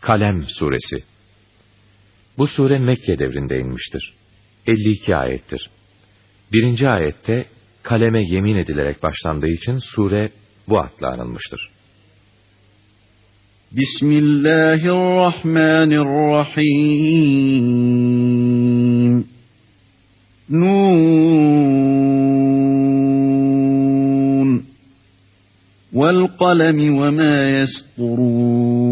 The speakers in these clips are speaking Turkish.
Kalem Suresi Bu sure Mekke devrinde inmiştir. 52 ayettir. Birinci ayette kaleme yemin edilerek başlandığı için sure bu adla anılmıştır. Bismillahirrahmanirrahim. Nun. Vel kalemi ve ma yesturun.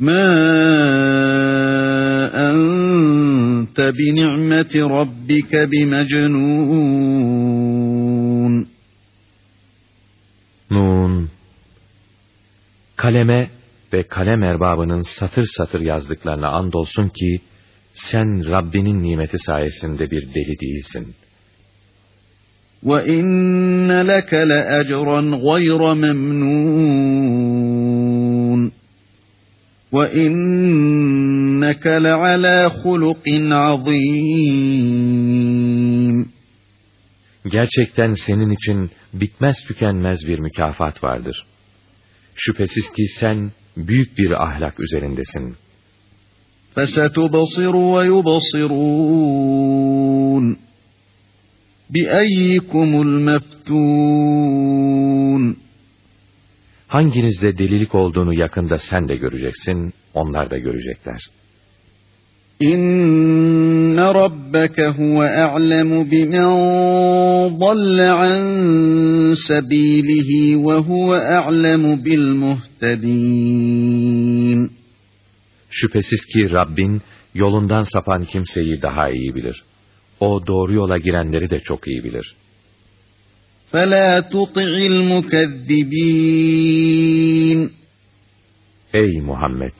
Ma ente bi ni'meti rabbike bi mecnun. Nun Kaleme ve kalem erbabının satır satır yazdıklarına andolsun ki, sen Rabbinin nimeti sayesinde bir deli değilsin. وَإِنَّ لَكَ لَأَجْرًا غَيْرَ مَمْنُونَ وَإِنَّكَ لَعَلَى خُلُقٍ عَظِيمٍ Gerçekten senin için bitmez tükenmez bir mükafat vardır. Şüphesiz ki sen büyük bir ahlak üzerindesin. فَسَتُبَصِرُ وَيُبَصِرُونَ بِأَيِّكُمُ الْمَفْتُونَ Hanginizde delilik olduğunu yakında sen de göreceksin, onlar da görecekler. İnne rabbeke huve a'lemu bimen dalle an sebilihi ve huve a'lemu bil muhtedin. Şüphesiz ki Rabbin yolundan sapan kimseyi daha iyi bilir. O doğru yola girenleri de çok iyi bilir. فَلَا تُطِعِ الْمُكَذِّبِينَ Ey Muhammed!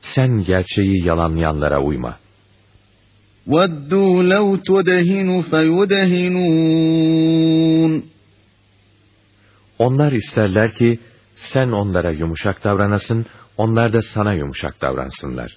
Sen gerçeği yalanlayanlara uyma. وَدُّوا لَوْ تُدَهِنُ فَيُدَهِنُونَ Onlar isterler ki sen onlara yumuşak davranasın, onlar da sana yumuşak davransınlar.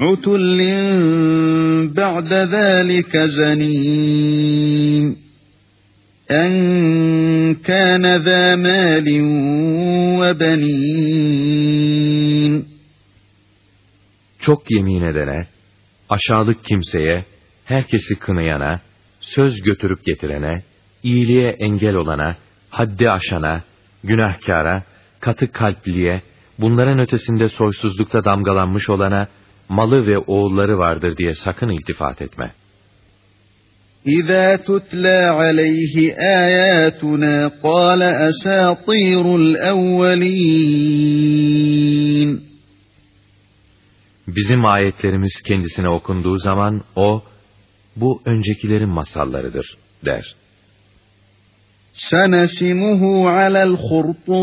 عُتُلٍّ بَعْدَ ذَٰلِكَ زَنِيمٍ اَنْ كَانَ ذَا مَالٍ وَبَنِينَ Çok yemin edene, aşağılık kimseye, herkesi kınayana, söz götürüp getirene, iyiliğe engel olana, haddi aşana, günahkara, katı kalpliye, bunların ötesinde soysuzlukta damgalanmış olana, malı ve oğulları vardır diye sakın iltifat etme. İzâ tutlâ aleyhi âyâtunâ qâle esâtîrul evvelîn. Bizim ayetlerimiz kendisine okunduğu zaman o, bu öncekilerin masallarıdır der. Senesimuhu alel hurtum.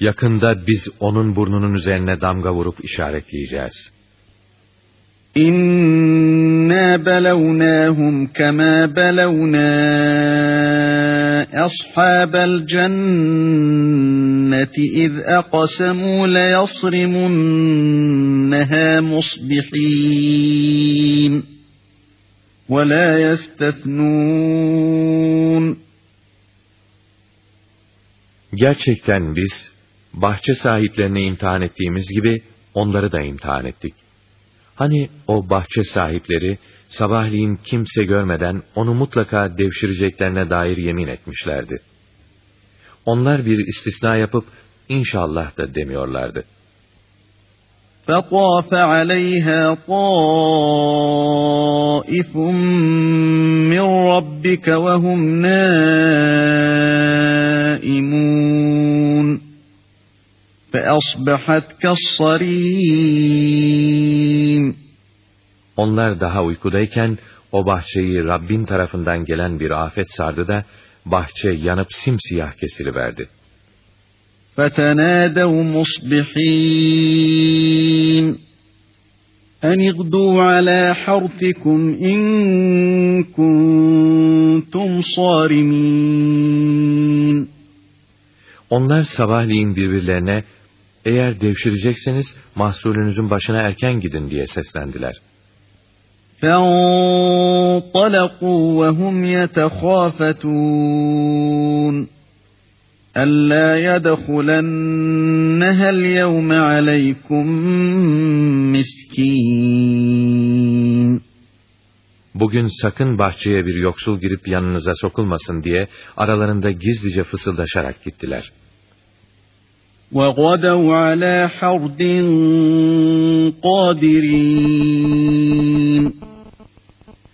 Yakında biz onun burnunun üzerine damga vurup işaretleyeceğiz. İnna belevnâhum kemâ belevnâ ashabel cenneti iz eqasemû leyasrimunnehâ musbihîn ve lâ yestesnûn Gerçekten biz bahçe sahiplerini imtihan ettiğimiz gibi, onları da imtihan ettik. Hani o bahçe sahipleri, sabahleyin kimse görmeden onu mutlaka devşireceklerine dair yemin etmişlerdi. Onlar bir istisna yapıp, inşallah da demiyorlardı. فَطَافَ عَلَيْهَا طَائِفٌ مِّن رَّبِّكَ وَهُمْ نَائِمُونَ فَأَصْبَحَتْ Onlar daha uykudayken o bahçeyi Rabbin tarafından gelen bir afet sardı da bahçe yanıp simsiyah kesiliverdi. فَتَنَادَوْ مُصْبِح۪ينَ اَنْ اِغْدُوا عَلَى حَرْثِكُمْ اِنْ كُنْتُمْ صَارِم۪ينَ Onlar sabahleyin birbirlerine eğer devşirecekseniz mahsulünüzün başına erken gidin diye seslendiler. فَانْطَلَقُوا وَهُمْ يَتَخَافَتُونَ أَلَّا يَدْخُلَنَّهَا الْيَوْمَ عَلَيْكُمْ مِسْكِينٌ Bugün sakın bahçeye bir yoksul girip yanınıza sokulmasın diye aralarında gizlice fısıldaşarak gittiler. وَغَدَوْا عَلَى حَرْدٍ قَادِرِينَ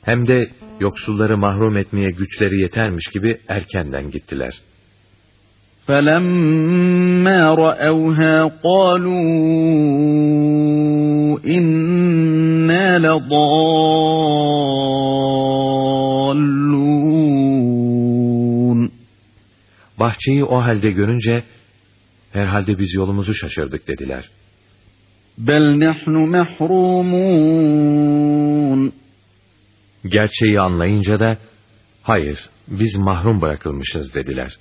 Hem de yoksulları mahrum etmeye güçleri yetermiş gibi erkenden gittiler. فَلَمَّا رَأَوْهَا قَالُوا إِنَّا لَضَالُّونَ Bahçeyi o halde görünce, herhalde biz yolumuzu şaşırdık dediler. بَلْ نَحْنُ مَحْرُومُونَ Gerçeği anlayınca da, hayır, biz mahrum bırakılmışız dediler.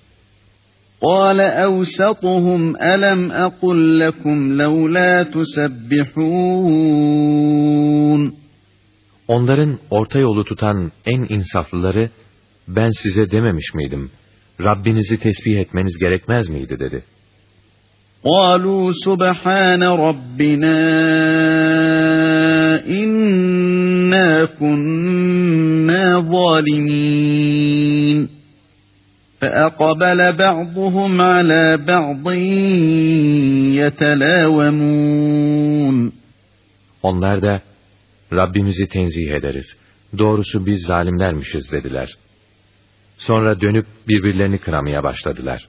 قَالَ أَوْسَطُهُمْ أَلَمْ أَقُلْ لَكُمْ لَوْلَا تُسَبِّحُونَ Onların orta yolu tutan en insaflıları, ben size dememiş miydim, Rabbinizi tesbih etmeniz gerekmez miydi dedi. قَالُوا سُبْحَانَ رَبِّنَا إِنَّا كُنَّا ظَالِمِينَ فَأَقْبَلَ بَعْضُهُمْ عَلَى بَعْضٍ يَتَلَاوَمُونَ Onlar da, Rabbimizi tenzih ederiz. Doğrusu biz zalimlermişiz dediler. Sonra dönüp birbirlerini kınamaya başladılar.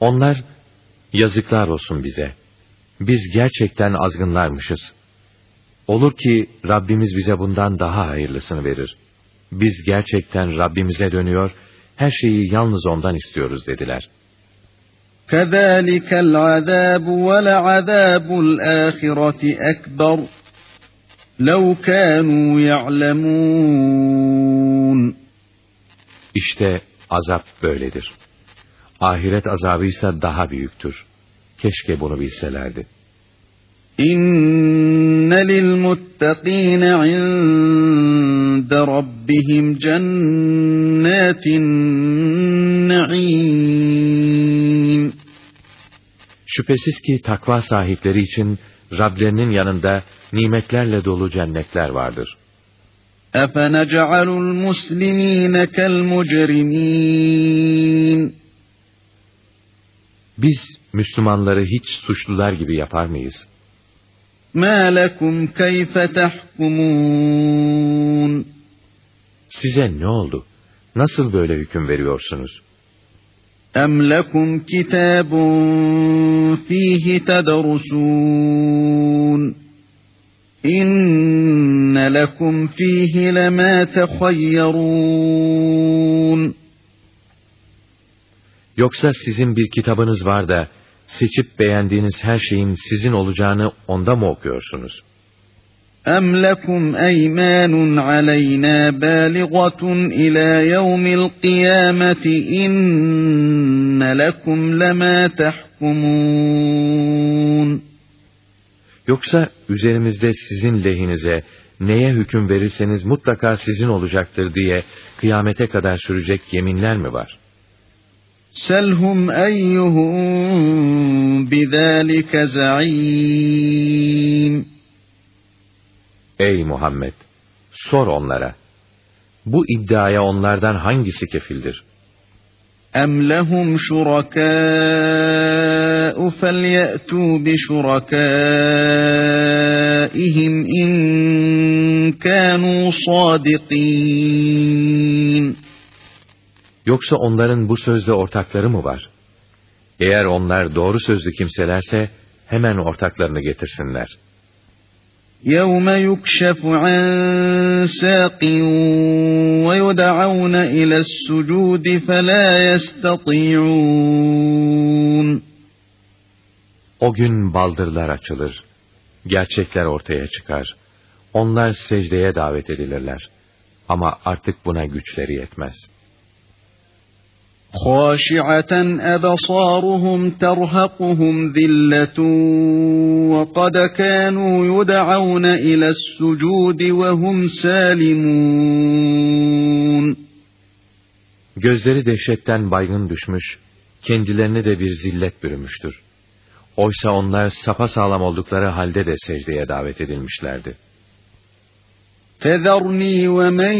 Onlar, yazıklar olsun bize. Biz gerçekten azgınlarmışız. Olur ki Rabbimiz bize bundan daha hayırlısını verir. Biz gerçekten Rabbimize dönüyor, her şeyi yalnız ondan istiyoruz dediler. كَذَٰلِكَ الْعَذَابُ وَلَعَذَابُ الْآخِرَةِ أَكْبَرُ لَوْ كَانُوا يَعْلَمُونَ İşte azap böyledir. Ahiret azabıysa daha büyüktür. Keşke bunu bilselerdi. إِنَّ لِلْمُتَّقِينَ عِندَ رَبِّهِمْ جَنَّاتِ النَّعِيمِ Şüphesiz ki takva sahipleri için Rablerinin yanında nimetlerle dolu cennetler vardır. أَفَنَجْعَلُ الْمُسْلِمِينَ كَالْمُجْرِمِينَ Biz Müslümanları hiç suçlular gibi yapar mıyız? مَا لَكُمْ كَيْفَ تَحْكُمُونَ Size ne oldu? Nasıl böyle hüküm veriyorsunuz? أَمْ لَكُمْ كِتَابٌ فِيهِ تَدْرُسُونَ إِنَّ لَكُمْ فِيهِ لَمَا تَخَيَّرُونَ Yoksa sizin bir kitabınız var da, seçip beğendiğiniz her şeyin sizin olacağını onda mı okuyorsunuz? أَمْ لَكُمْ أَيْمَانٌ عَلَيْنَا بَالِغَةٌ إِلَى يَوْمِ الْقِيَامَةِ إِنَّ لَكُمْ لَمَا تَحْكُمُونَ Yoksa üzerimizde sizin lehinize neye hüküm verirseniz mutlaka sizin olacaktır diye kıyamete kadar sürecek yeminler mi var? Selhum eyyuhum bizalike za'im. Ey Muhammed! Sor onlara. Bu iddiaya onlardan hangisi kefildir? Em lehum şurakâ'u felyetû bi şurakâ'ihim in kânû. Yoksa onların bu sözde ortakları mı var? Eğer onlar doğru sözlü kimselerse hemen ortaklarını getirsinler. يَوْمَ يُكْشَفُ عَنْ سَاقٍ وَيُدَعَوْنَ إِلَى السُّجُودِ فَلَا يَسْتَطِيعُونَ O gün baldırlar açılır. Gerçekler ortaya çıkar. Onlar secdeye davet edilirler. Ama artık buna güçleri yetmez.'' خاشعة أبصارهم ترهقهم ذلة وقد كانوا يدعون إلى السجود وهم سالمون Gözleri dehşetten baygın düşmüş, kendilerini de bir zillet bürümüştür. Oysa onlar sapa sağlam oldukları halde de secdeye davet edilmişlerdi. فذرني ومن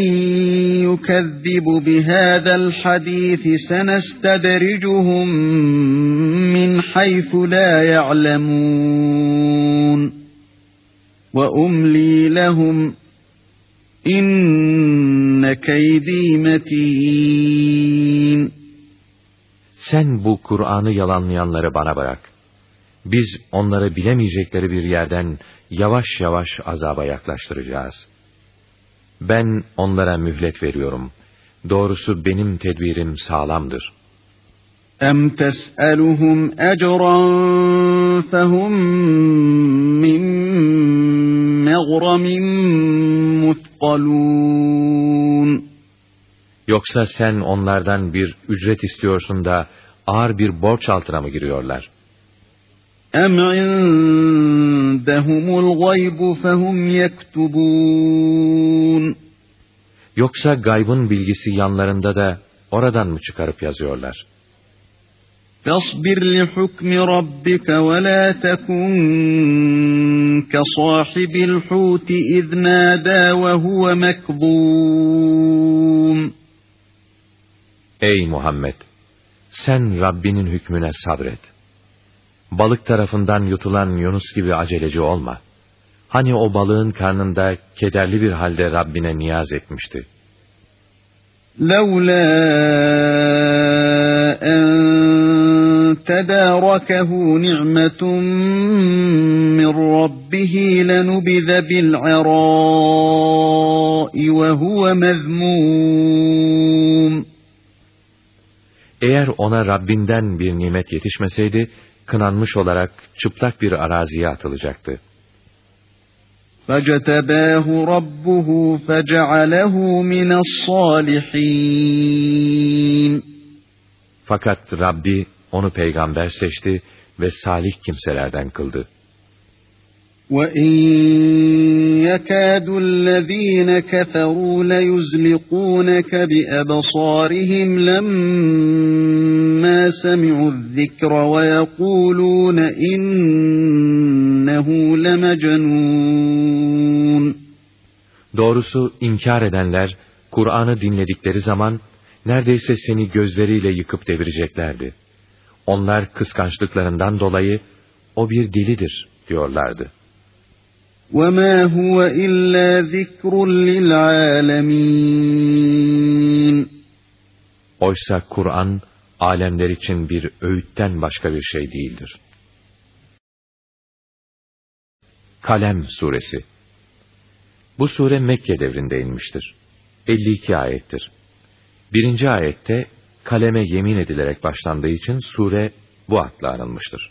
يكذب بهذا الحديث سنستدرجهم من حيث لا يعلمون واملي لهم ان كيدي متين Sen bu Kur'an'ı yalanlayanları bana bırak. Biz onları bilemeyecekleri bir yerden yavaş yavaş azaba yaklaştıracağız.'' Ben onlara mühlet veriyorum. Doğrusu benim tedbirim sağlamdır. اَمْ تَسْأَلُهُمْ اَجْرًا فَهُمْ مِنْ مَغْرَمٍ مُثْقَلُونَ Yoksa sen onlardan bir ücret istiyorsun da ağır bir borç altına mı giriyorlar? اَمْ عِنْدَهُمُ الْغَيْبُ فَهُمْ يَكْتُبُونَ Yoksa gaybın bilgisi yanlarında da oradan mı çıkarıp yazıyorlar? فَاصْبِرْ لِحُكْمِ رَبِّكَ وَلَا تَكُنْ كَصَاحِبِ الْحُوتِ اِذْ نَادَى وَهُوَ مَكْظُومٌ Ey Muhammed! Sen Rabbinin hükmüne sabret balık tarafından yutulan Yunus gibi aceleci olma. Hani o balığın karnında kederli bir halde Rabbine niyaz etmişti. لَوْلَا أَنْ تَدَارَكَهُ نِعْمَةٌ مِّنْ رَبِّهِ لَنُبِذَ بِالْعَرَاءِ وَهُوَ مَذْمُومٌ Eğer ona Rabbinden bir nimet yetişmeseydi, kınanmış olarak çıplak bir araziye atılacaktı. فَجَتَبَاهُ رَبُّهُ فَجَعَلَهُ مِنَ الصَّالِحِينَ Fakat Rabbi onu peygamber seçti ve salih kimselerden kıldı. وَاِنْ يَكَادُ الَّذ۪ينَ كَفَرُوا لَيُزْلِقُونَكَ بِأَبَصَارِهِمْ لَمَّا سَمِعُوا الذِّكْرَ وَيَقُولُونَ اِنَّهُ لَمَجَنُونَ Doğrusu inkar edenler, Kur'an'ı dinledikleri zaman, neredeyse seni gözleriyle yıkıp devireceklerdi. Onlar kıskançlıklarından dolayı, o bir delidir diyorlardı. وَمَا هُوَ إِلَّا ذِكْرٌ لِلْعَالَمِينَ Oysa Kur'an, alemler için bir öğütten başka bir şey değildir. Kalem Suresi Bu sure Mekke devrinde inmiştir. 52 ayettir. Birinci ayette kaleme yemin edilerek başlandığı için sure bu adla anılmıştır.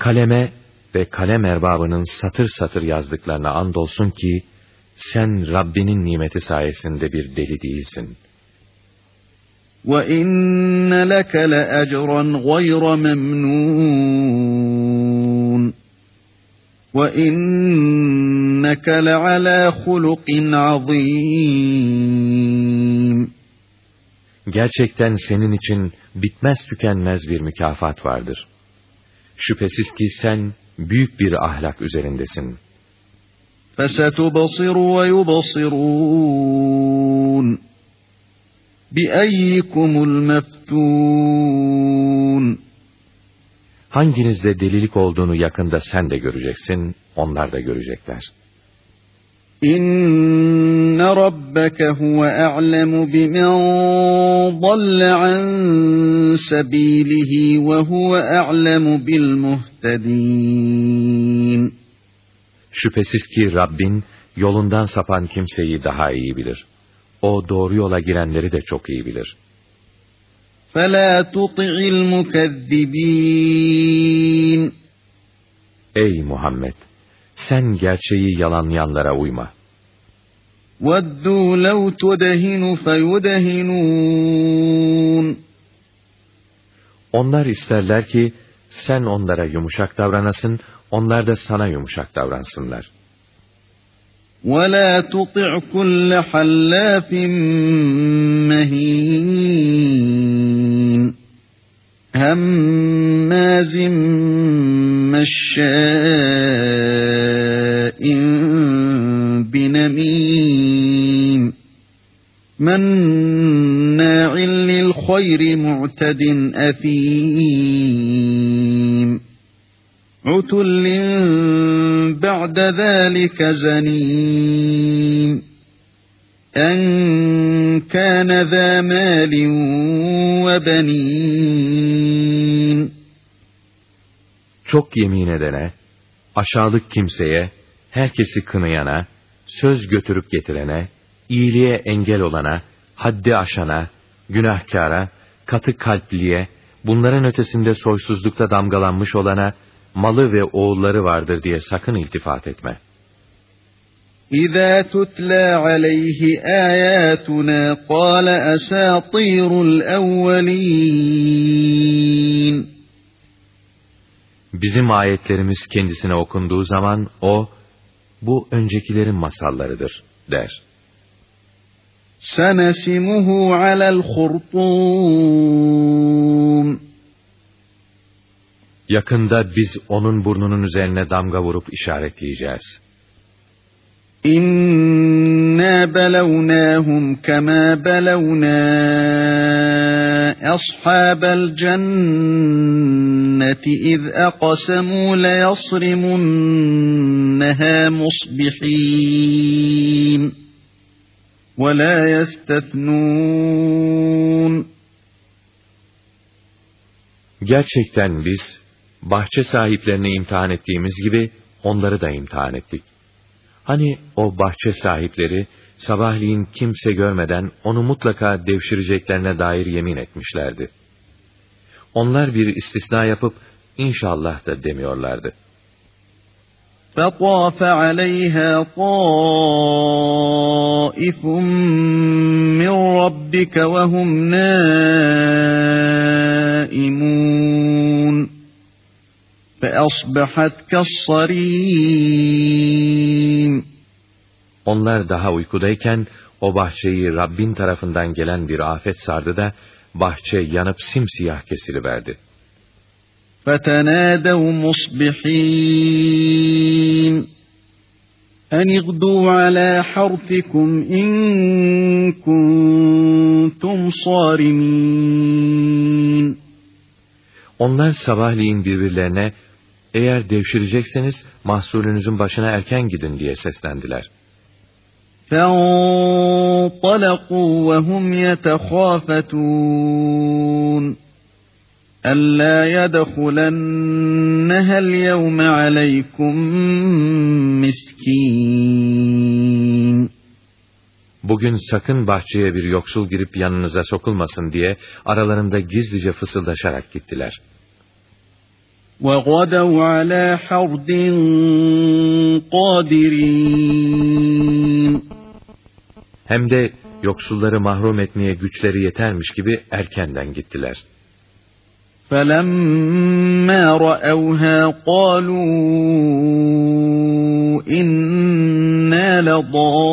kaleme ve kalem erbabının satır satır yazdıklarına andolsun ki, sen Rabbinin nimeti sayesinde bir deli değilsin. وَإِنَّ لَكَ لَأَجْرًا غَيْرَ مَمْنُونٍ وَإِنَّكَ لَعَلَى خُلُقٍ عَظِيمٍ Gerçekten senin için bitmez tükenmez bir mükafat vardır. Şüphesiz ki sen büyük bir ahlak üzerindesin. فَسَتُبَصِرُ وَيُبَصِرُونَ بِأَيِّكُمُ الْمَفْتُونَ Hanginizde delilik olduğunu yakında sen de göreceksin, onlar da görecekler. İnne rabbeke huve a'lemu bimen dalle an sabilihi ve huve a'lemu bil muhtedin. Şüphesiz ki Rabbin yolundan sapan kimseyi daha iyi bilir. O doğru yola girenleri de çok iyi bilir. فَلَا تُطِعِ الْمُكَذِّبِينَ Ey Muhammed! Sen gerçeği yalanlayanlara uyma. وَدُّوا لَوْ تُدَهِنُ فَيُدَهِنُونَ Onlar isterler ki sen onlara yumuşak davranasın, onlar da sana yumuşak davransınlar. وَلَا تُطِعْ كُلَّ حَلَّافٍ مَهِينٍ هَمَّازٍ مَّشَّاءٍ بِنَمِيمٍ مَّنَّاعٍ لِّلْخَيْرِ مُعْتَدٍ أَثِيمٍ عُتُلٍّ بَعْدَ ذَٰلِكَ زَنِيمٍ en kana za ve benin. Çok yemin edene, aşağılık kimseye, herkesi kınayana, söz götürüp getirene, iyiliğe engel olana, haddi aşana, günahkara, katı kalpliye, bunların ötesinde soysuzlukta damgalanmış olana, malı ve oğulları vardır diye sakın iltifat etme.'' İza tutla aleyhi ayatuna qala asatirul evvelin. Bizim ayetlerimiz kendisine okunduğu zaman o, bu öncekilerin masallarıdır, der. Senesimuhu alel hurtum. Yakında biz onun burnunun üzerine damga vurup işaretleyeceğiz. İnna belevnâhum kemâ belevnâ ashabel cenneti iz aqasemû leyasrimunnehâ musbihîn ve lâ yestethnûn Gerçekten biz bahçe sahiplerini imtihan ettiğimiz gibi onları da imtihan ettik. Hani o bahçe sahipleri sabahleyin kimse görmeden onu mutlaka devşireceklerine dair yemin etmişlerdi. Onlar bir istisna yapıp inşallah da demiyorlardı. فَطَافَ عَلَيْهَا طَائِفٌ مِّن رَّبِّكَ وَهُمْ نَائِمُونَ فَأَصْبَحَتْ Onlar daha uykudayken o bahçeyi Rabbin tarafından gelen bir afet sardı da bahçe yanıp simsiyah kesiliverdi. فَتَنَادَوْا مُصْبِح۪ينَ اَنْ اِغْدُوا عَلَى حَرْثِكُمْ اِنْ كُنْتُمْ صَارِم۪ينَ Onlar sabahleyin birbirlerine eğer devşirecekseniz mahsulünüzün başına erken gidin diye seslendiler. فَانْطَلَقُوا وَهُمْ يَتَخَافَتُونَ أَلَّا يَدْخُلَنَّهَا الْيَوْمَ عَلَيْكُمْ مِسْكِينٌ Bugün sakın bahçeye bir yoksul girip yanınıza sokulmasın diye aralarında gizlice fısıldaşarak gittiler. وَغَدَوْا عَلَى حَرْدٍ قَادِرِينَ Hem de yoksulları mahrum etmeye güçleri yetermiş gibi erkenden gittiler. فَلَمَّا رَأَوْهَا قَالُوا إِنَّا لَضَالُّونَ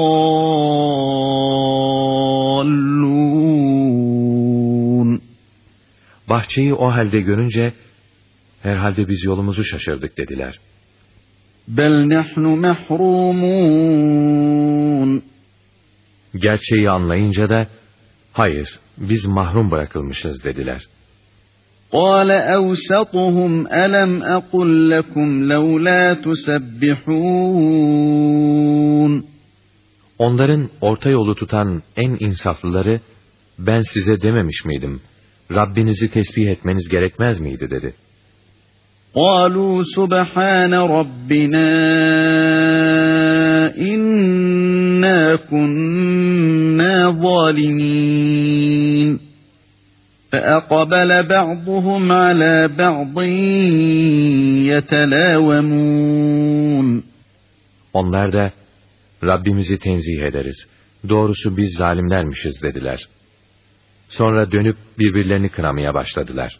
Bahçeyi o halde görünce, herhalde biz yolumuzu şaşırdık dediler. بَلْ نَحْنُ مَحْرُومُونَ Gerçeği anlayınca da, hayır, biz mahrum bırakılmışız dediler. قال أوسطهم ألم أقل لكم لولا تسبحون Onların orta yolu tutan en insaflıları, ben size dememiş miydim, Rabbinizi tesbih etmeniz gerekmez miydi dedi. قالوا سبحان ربنا إنا كنا ظالمين فأقبل بعضهم على بعض يتلاومون Onlar da, Rabbimizi tenzih ederiz. Doğrusu biz zalimlermişiz dediler. Sonra dönüp birbirlerini kınamaya başladılar.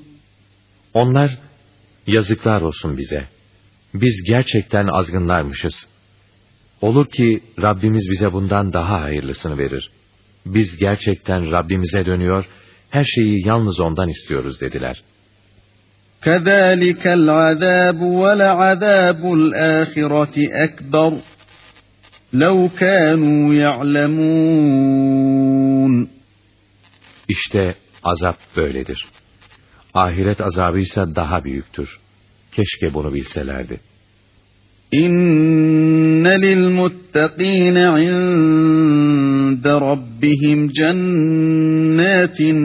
Onlar, yazıklar olsun bize. Biz gerçekten azgınlarmışız. Olur ki Rabbimiz bize bundan daha hayırlısını verir. Biz gerçekten Rabbimize dönüyor, her şeyi yalnız ondan istiyoruz dediler. كَذَٰلِكَ الْعَذَابُ وَلَعَذَابُ الْآخِرَةِ أَكْبَرُ لَوْ كَانُوا يَعْلَمُونَ İşte azap böyledir. Ahiret azabı ise daha büyüktür. Keşke bunu bilselerdi. İnne lil muttaqin inde rabbihim cennetin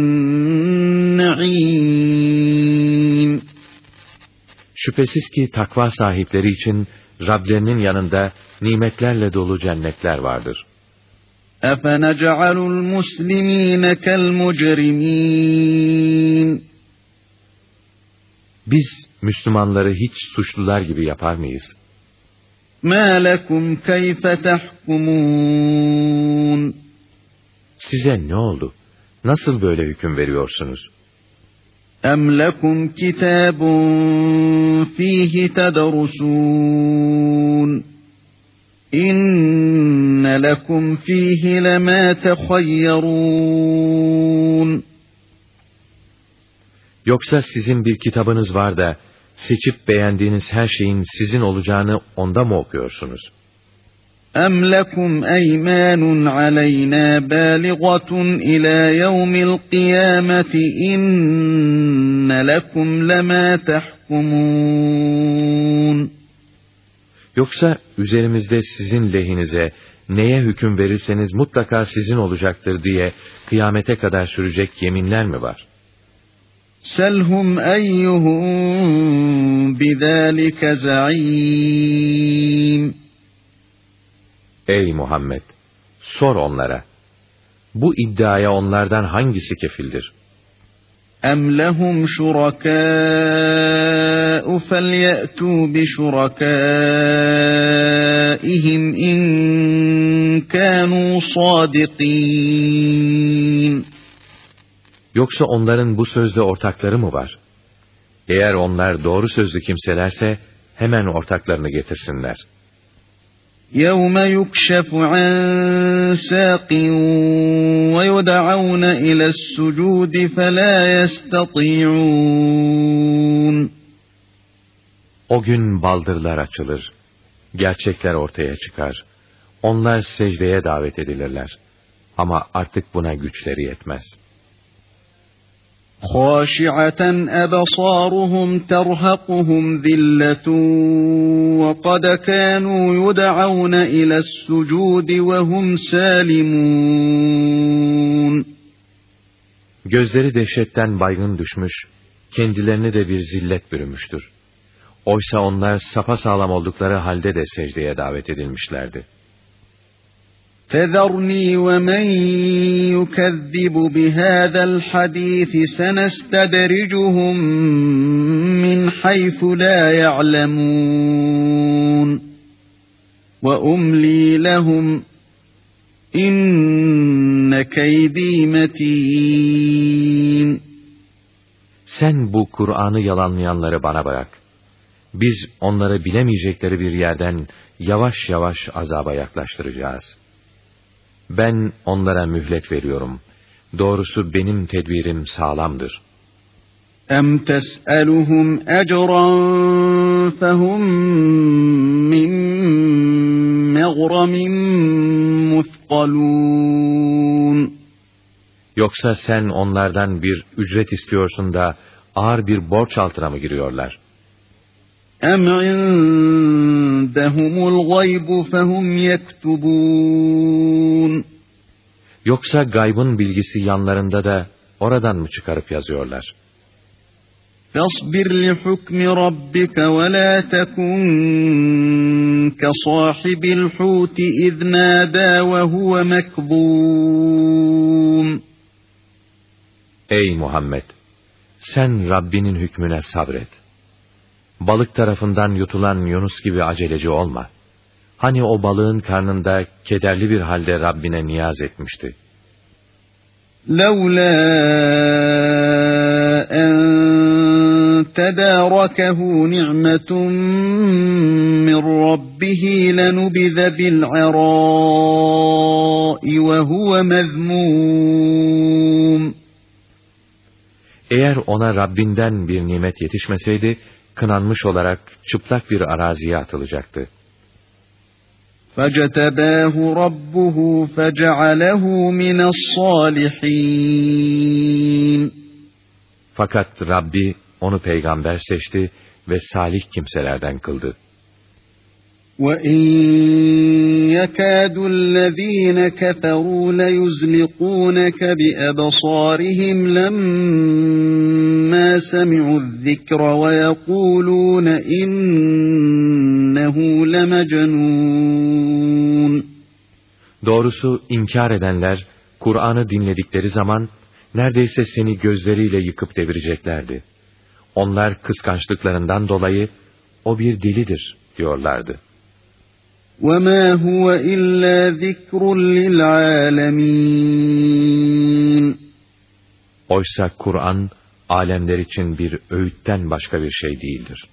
naim. Şüphesiz ki takva sahipleri için Rablerinin yanında nimetlerle dolu cennetler vardır. أَفَنَجْعَلُ الْمُسْلِمِينَ كَالْمُجْرِمِينَ Biz Müslümanları hiç suçlular gibi yapar mıyız? مَا لَكُمْ كَيْفَ تَحْكُمُونَ Size ne oldu? Nasıl böyle hüküm veriyorsunuz? اَمْ لَكُمْ كِتَابٌ ف۪يهِ تَدَرُسُونَ İnne lekum fihi lema tehayyarun. Yoksa sizin bir kitabınız var da seçip beğendiğiniz her şeyin sizin olacağını onda mı okuyorsunuz? أَمْ لَكُمْ أَيْمَانٌ عَلَيْنَا بَالِغَةٌ إِلَى يَوْمِ الْقِيَامَةِ إِنَّ لَكُمْ لَمَا تَحْكُمُونَ Yoksa üzerimizde sizin lehinize neye hüküm verirseniz mutlaka sizin olacaktır diye kıyamete kadar sürecek yeminler mi var? Selhum eyyuhum bizalike zaim. Ey Muhammed! Sor onlara. Bu iddiaya onlardan hangisi kefildir? Em lehum şurakâ'u felyetû bi şurakâ'ihim in kânû sâdikîn. Yoksa onların bu sözde ortakları mı var? Eğer onlar doğru sözlü kimselerse hemen ortaklarını getirsinler. يَوْمَ يُكْشَفُ عَنْ سَاقٍ وَيُدْعَوْنَ إِلَى السُّجُودِ فَلَا يَسْتَطِيعُونَ O gün baldırlar açılır. Gerçekler ortaya çıkar. Onlar secdeye davet edilirler. Ama artık buna güçleri yetmez.'' خاشعة أبصارهم ترهقهم ذلة وقد كانوا يدعون إلى السجود وهم سالمون Gözleri dehşetten baygın düşmüş, kendilerini de bir zillet bürümüştür. Oysa onlar sapasağlam oldukları halde de secdeye davet edilmişlerdi. فَذَرْنِي وَمَنْ يُكَذِّبُ بِهَذَا الْحَدِيثِ سَنَسْتَدْرِجُهُمْ مِنْ حَيْثُ لَا يَعْلَمُونَ وَأُمْلِي لَهُمْ İnne keydi metin. Sen bu Kur'an'ı yalanlayanları bana bırak. Biz onları bilemeyecekleri bir yerden yavaş yavaş azaba yaklaştıracağız. Ben onlara mühlet veriyorum. Doğrusu benim tedbirim sağlamdır. Em tes'eluhum ecran fehum min meğramin muthqalun. Yoksa sen onlardan bir ücret istiyorsun da ağır bir borç altına mı giriyorlar? Em indehumul gaybu fehum yektubun. Yoksa gaybın bilgisi yanlarında da oradan mı çıkarıp yazıyorlar? فاصبر لحكم ربك ولا تكن كصاحب الحوت إذ نادى وهو مكظوم Ey Muhammed! Sen Rabbinin hükmüne sabret. Balık tarafından yutulan Yunus gibi aceleci olma. Hani o balığın karnında kederli bir halde Rabbine niyaz etmişti. لَوْلَا تداركه نعمة من ربه لنبذ بالعراء وهو مذموم Eğer ona Rabbinden bir nimet yetişmeseydi, kınanmış olarak çıplak bir araziye atılacaktı. فَجَتَبَاهُ رَبُّهُ فَجَعَلَهُ مِنَ الصَّالِحِينَ Fakat Rabbi onu peygamber seçti ve salih kimselerden kıldı. وَاِنْ يَكَادُ الَّذ۪ينَ كَفَرُوا لَيُزْلِقُونَكَ بِأَبَصَارِهِمْ لَمَّا سَمِعُوا الذِّكْرَ وَيَقُولُونَ اِنَّهُ لَمَجَنُونَ Doğrusu inkar edenler, Kur'an'ı dinledikleri zaman, neredeyse seni gözleriyle yıkıp devireceklerdi. Onlar kıskançlıklarından dolayı, o bir delidir diyorlardı. وَمَا هُوَ إِلَّا ذِكْرٌ لِلْعَالَمِينَ Oysa Kur'an, alemler için bir öğütten başka bir şey değildir.